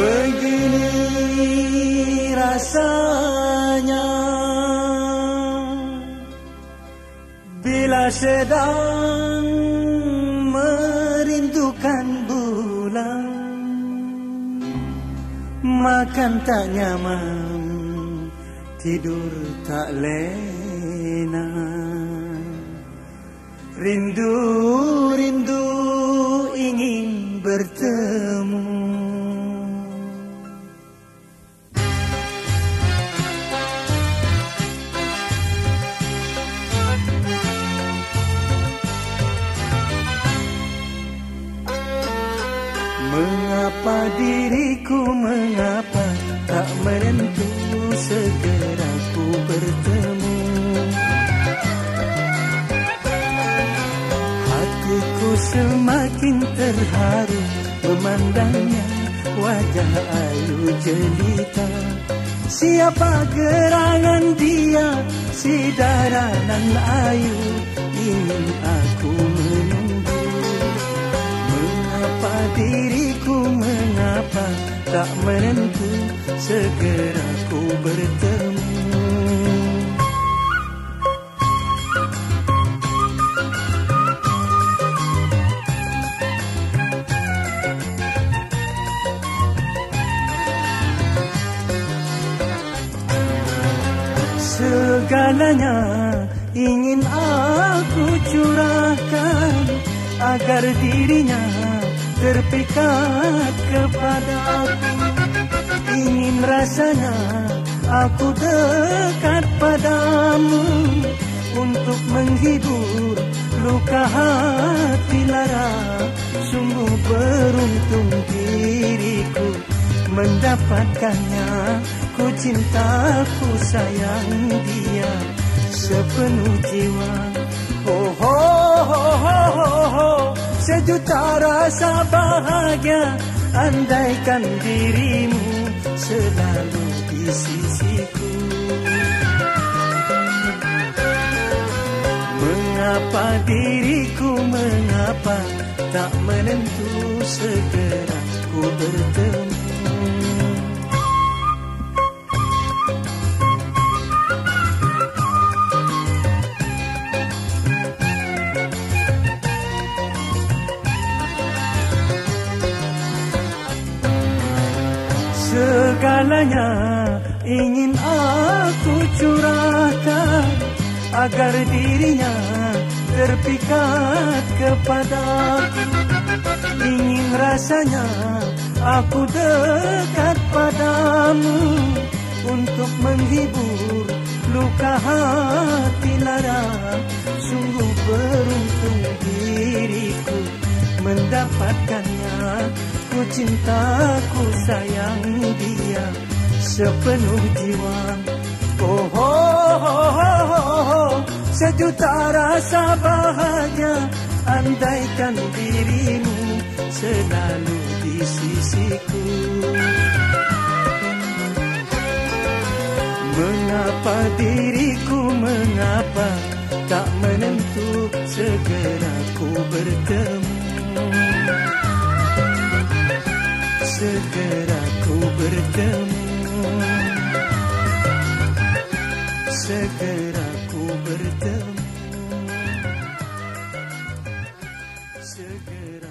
Begini rasanya. Bila sedang merindukan bulan Makan tak nyaman, tidur tak lena. Rindu, rindu ingin bertemu Mengapa diriku mengapa tak menentu segera ku bertemu? Hatiku semakin terharu memandangnya wajah ayu jelita. Siapa gerangan dia si daranan ayu ingin aku menunggu. Mengapa diriku tak menentu segera ku bertemu. Segalanya ingin aku curahkan Agar dirinya terpikat kepada aku. Ingin rasanya aku dekat padamu Untuk menghibur luka hati lara. Sungguh beruntung diriku mendapatkannya. Ku cinta, ku sayang dia sepenuh jiwa Sejuta rasa bahagia. Andaikan dirimu selalu di sisiku. Mengapa diriku mengapa tak menentu segera Segalanya. Ingin aku curahkan Agar dirinya terpikat kepadaku Ingin rasanya aku dekat padamu Untuk menghibur luka hati lara. Sungguh beruntung diriku mendapatkannya Ku cinta, ku sayang dia sepenuh jiwa Oh, oh, oh, oh, oh, oh. sejuta rasa bahagia Andaikan dirimu selalu di sisiku Mengapa diriku mengapa tak menentu segera ku bertemu Segera ku bertemu. Segera ku bertemu. Segera